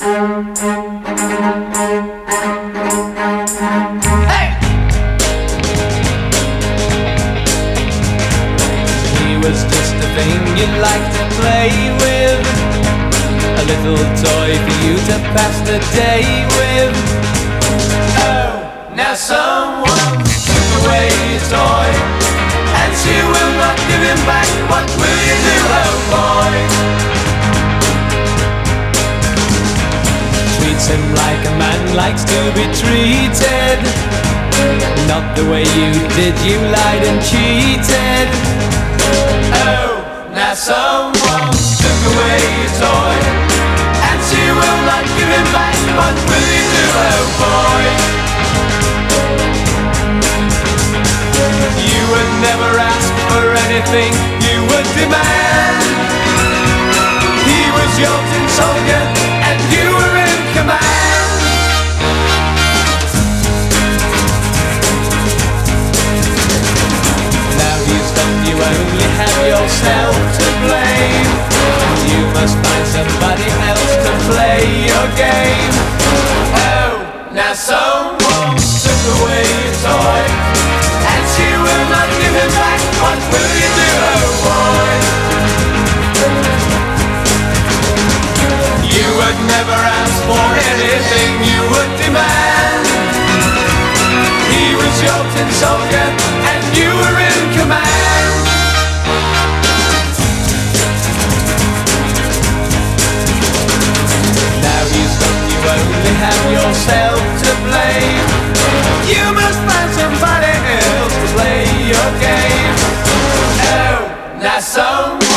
a thing you like to play with. A little toy for you to pass the day with. Him like a man likes to be treated. Not the way you did, you lied and cheated. Oh, now someone took away your toy, and she will not give him back. What will you do, oh boy? You would never ask for anything, you would demand. Anything you would demand. He was your tin soldier and you were in command. Now he's gone, you only have yourself to blame. You must find somebody else to play your game. Oh, now someone